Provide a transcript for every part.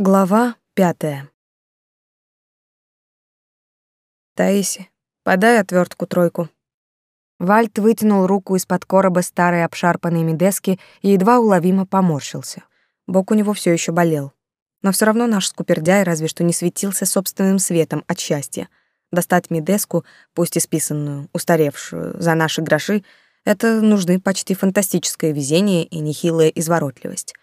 Глава пятая. Таиси, подай отвертку тройку. Вальт вытянул руку из-под короба старой обшарпанной медески и едва уловимо поморщился. Бок у него все еще болел. Но все равно наш скупердяй разве что не светился собственным светом от счастья. Достать медеску, пусть и списанную, устаревшую, за наши гроши, это нужны почти фантастическое везение и нехилая изворотливость.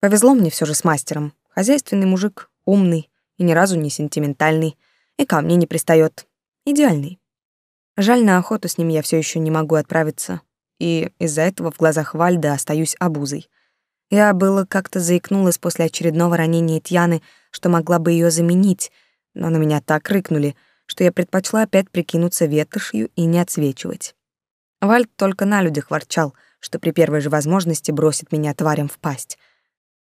Повезло мне все же с мастером, Хозяйственный мужик, умный и ни разу не сентиментальный, и ко мне не пристает. Идеальный. Жаль, на охоту с ним я все еще не могу отправиться, и из-за этого в глазах Вальда остаюсь обузой. Я было как-то заикнулась после очередного ранения Тьяны, что могла бы ее заменить, но на меня так рыкнули, что я предпочла опять прикинуться ветошью и не отсвечивать. Вальд только на людях ворчал, что при первой же возможности бросит меня тварям в пасть —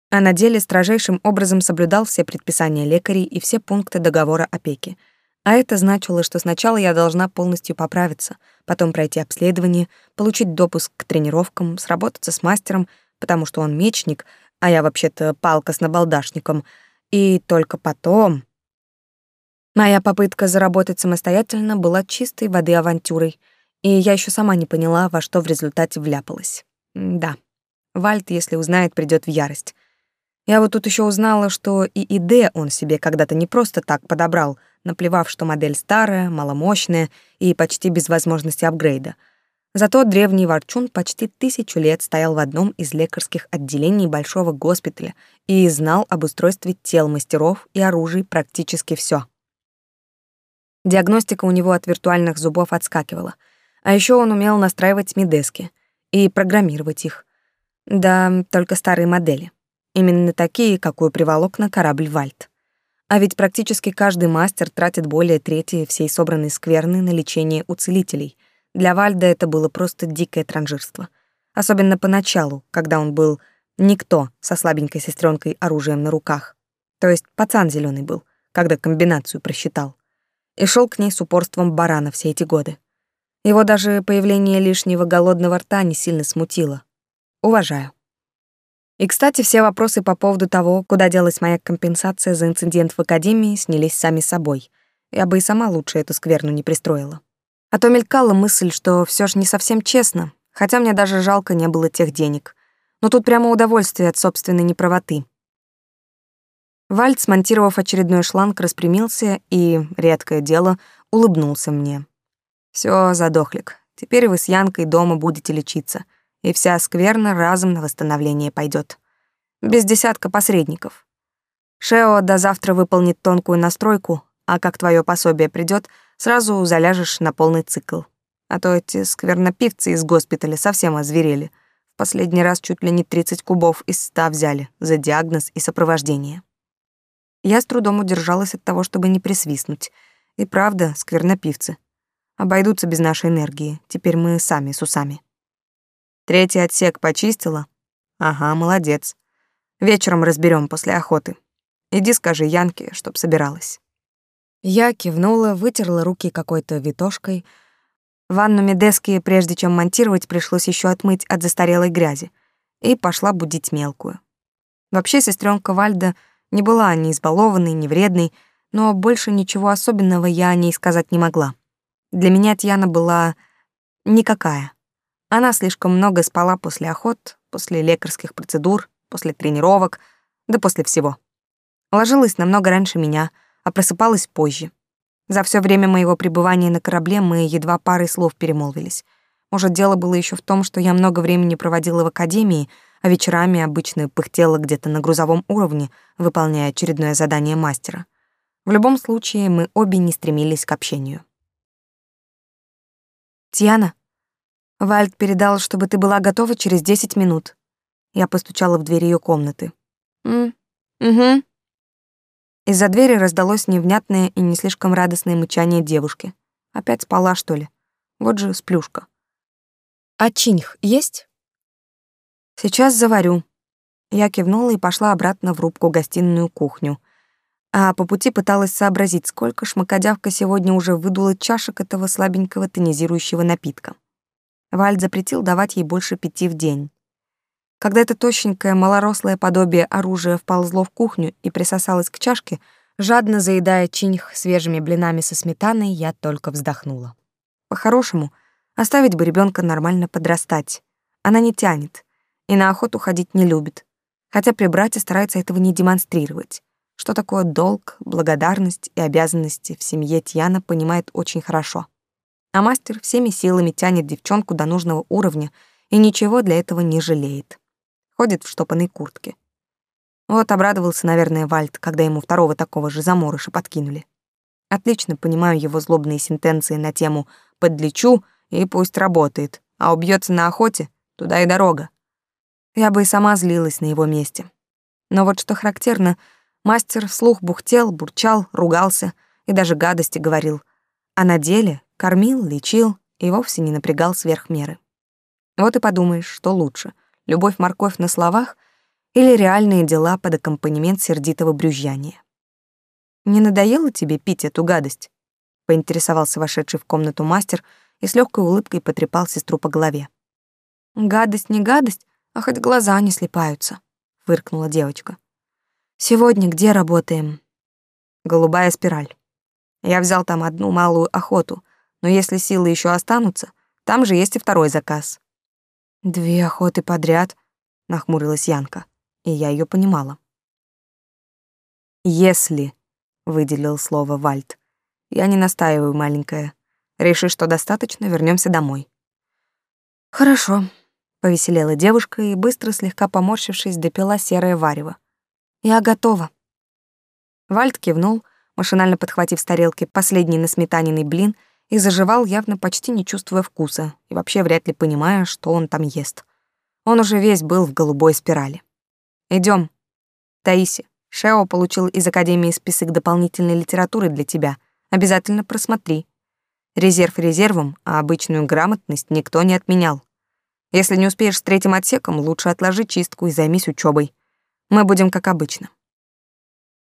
а на деле строжайшим образом соблюдал все предписания лекарей и все пункты договора опеки. А это значило, что сначала я должна полностью поправиться, потом пройти обследование, получить допуск к тренировкам, сработаться с мастером, потому что он мечник, а я вообще-то палка с набалдашником, и только потом... Моя попытка заработать самостоятельно была чистой воды авантюрой, и я еще сама не поняла, во что в результате вляпалась. Да, Вальт, если узнает, придет в ярость. Я вот тут еще узнала, что и ИД он себе когда-то не просто так подобрал, наплевав, что модель старая, маломощная и почти без возможности апгрейда. Зато древний ворчун почти тысячу лет стоял в одном из лекарских отделений большого госпиталя и знал об устройстве тел мастеров и оружий практически все. Диагностика у него от виртуальных зубов отскакивала. А еще он умел настраивать медески и программировать их. Да, только старые модели. Именно такие, какую приволок на корабль Вальт. А ведь практически каждый мастер тратит более трети всей собранной скверны на лечение у целителей. Для Вальда это было просто дикое транжирство. Особенно поначалу, когда он был никто со слабенькой сестренкой оружием на руках. То есть пацан зеленый был, когда комбинацию просчитал. И шел к ней с упорством барана все эти годы. Его даже появление лишнего голодного рта не сильно смутило. Уважаю. И, кстати, все вопросы по поводу того, куда делась моя компенсация за инцидент в академии, снялись сами собой. Я бы и сама лучше эту скверну не пристроила. А то мелькала мысль, что все же не совсем честно, хотя мне даже жалко не было тех денег. Но тут прямо удовольствие от собственной неправоты. Вальд, смонтировав очередной шланг, распрямился и, редкое дело, улыбнулся мне. Все, задохлик, теперь вы с Янкой дома будете лечиться — и вся скверна разом на восстановление пойдет. Без десятка посредников. Шео до завтра выполнит тонкую настройку, а как твое пособие придет, сразу заляжешь на полный цикл. А то эти сквернопивцы из госпиталя совсем озверели. В последний раз чуть ли не 30 кубов из 100 взяли за диагноз и сопровождение. Я с трудом удержалась от того, чтобы не присвистнуть. И правда, сквернопивцы. Обойдутся без нашей энергии. Теперь мы сами с усами. Третий отсек почистила? Ага, молодец. Вечером разберем после охоты. Иди скажи Янке, чтоб собиралась. Я кивнула, вытерла руки какой-то витошкой. Ванну Медески, прежде чем монтировать, пришлось еще отмыть от застарелой грязи. И пошла будить мелкую. Вообще сестренка Вальда не была ни избалованной, ни вредной, но больше ничего особенного я о ней сказать не могла. Для меня Тьяна была никакая. Она слишком много спала после охот, после лекарских процедур, после тренировок, да после всего. Ложилась намного раньше меня, а просыпалась позже. За все время моего пребывания на корабле мы едва парой слов перемолвились. Может, дело было еще в том, что я много времени проводила в академии, а вечерами обычно пыхтела где-то на грузовом уровне, выполняя очередное задание мастера. В любом случае, мы обе не стремились к общению. «Тиана», Вальд передал, чтобы ты была готова через десять минут. Я постучала в дверь ее комнаты. М, угу. Из-за двери раздалось невнятное и не слишком радостное мычание девушки. Опять спала, что ли? Вот же сплюшка. А чиньх есть? Сейчас заварю. Я кивнула и пошла обратно в рубку-гостиную кухню. А по пути пыталась сообразить, сколько шмакодявка сегодня уже выдула чашек этого слабенького тонизирующего напитка. Вальд запретил давать ей больше пяти в день. Когда это тощенькое, малорослое подобие оружия вползло в кухню и присосалось к чашке, жадно заедая чиньх свежими блинами со сметаной, я только вздохнула. По-хорошему, оставить бы ребенка нормально подрастать. Она не тянет и на охоту ходить не любит, хотя при брате старается этого не демонстрировать. Что такое долг, благодарность и обязанности в семье Тьяна понимает очень хорошо. А мастер всеми силами тянет девчонку до нужного уровня и ничего для этого не жалеет ходит в штопанной куртке. Вот обрадовался, наверное, Вальд, когда ему второго такого же заморыша подкинули. Отлично понимаю его злобные сентенции на тему «подлечу» и «пусть работает», а убьется на охоте, туда и дорога. Я бы и сама злилась на его месте. Но вот что характерно, мастер вслух бухтел, бурчал, ругался и даже гадости говорил, а на деле кормил, лечил и вовсе не напрягал сверх меры. Вот и подумаешь, что лучше — любовь-морковь на словах или реальные дела под аккомпанемент сердитого брюзжания. «Не надоело тебе пить эту гадость?» — поинтересовался вошедший в комнату мастер и с легкой улыбкой потрепал сестру по голове. «Гадость не гадость, а хоть глаза не слепаются», — фыркнула девочка. «Сегодня где работаем?» «Голубая спираль. Я взял там одну малую охоту, но если силы еще останутся, там же есть и второй заказ. Две охоты подряд, нахмурилась Янка, и я ее понимала. Если, выделил слово Вальт. Я не настаиваю, маленькая. Реши, что достаточно, вернемся домой. Хорошо, повеселела девушка и быстро слегка поморщившись допила серое варево. Я готова. Вальт кивнул, машинально подхватив с тарелки последний насметаненный блин и заживал, явно почти не чувствуя вкуса и вообще вряд ли понимая, что он там ест. Он уже весь был в голубой спирали. Идем, Таиси, Шео получил из Академии список дополнительной литературы для тебя. Обязательно просмотри. Резерв резервом, а обычную грамотность никто не отменял. Если не успеешь с третьим отсеком, лучше отложи чистку и займись учебой. Мы будем как обычно.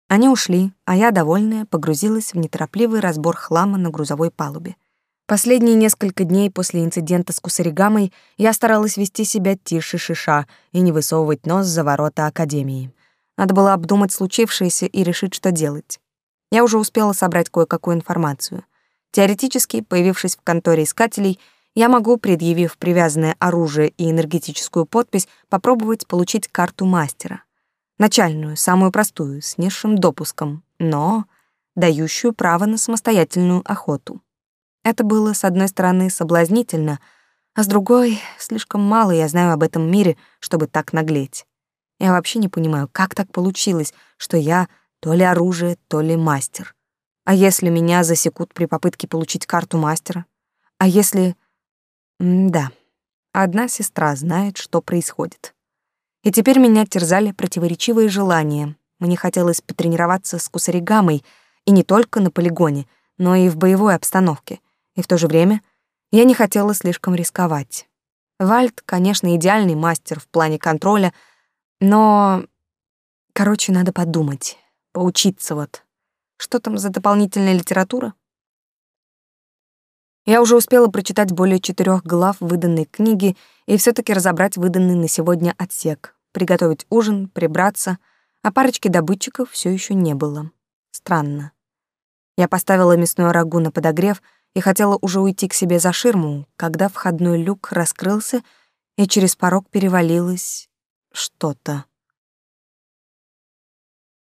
Они ушли, а я, довольная, погрузилась в неторопливый разбор хлама на грузовой палубе. Последние несколько дней после инцидента с Кусаригамой я старалась вести себя тише шиша и не высовывать нос за ворота Академии. Надо было обдумать случившееся и решить, что делать. Я уже успела собрать кое-какую информацию. Теоретически, появившись в конторе искателей, я могу, предъявив привязанное оружие и энергетическую подпись, попробовать получить карту мастера. Начальную, самую простую, с низшим допуском, но дающую право на самостоятельную охоту. Это было, с одной стороны, соблазнительно, а с другой, слишком мало я знаю об этом мире, чтобы так наглеть. Я вообще не понимаю, как так получилось, что я то ли оружие, то ли мастер. А если меня засекут при попытке получить карту мастера? А если... М да, одна сестра знает, что происходит. И теперь меня терзали противоречивые желания. Мне хотелось потренироваться с кусаригамой, и не только на полигоне, но и в боевой обстановке. И в то же время я не хотела слишком рисковать. Вальд, конечно, идеальный мастер в плане контроля, но... Короче, надо подумать, поучиться вот. Что там за дополнительная литература? Я уже успела прочитать более четырех глав выданной книги и все таки разобрать выданный на сегодня отсек, приготовить ужин, прибраться, а парочки добытчиков все еще не было. Странно. Я поставила мясную рагу на подогрев и хотела уже уйти к себе за ширму, когда входной люк раскрылся, и через порог перевалилось что-то.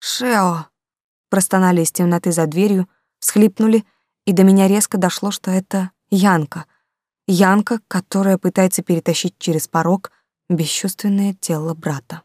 «Шео!» — простонали из темноты за дверью, всхлипнули — и до меня резко дошло, что это Янка. Янка, которая пытается перетащить через порог бесчувственное тело брата.